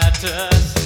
matters.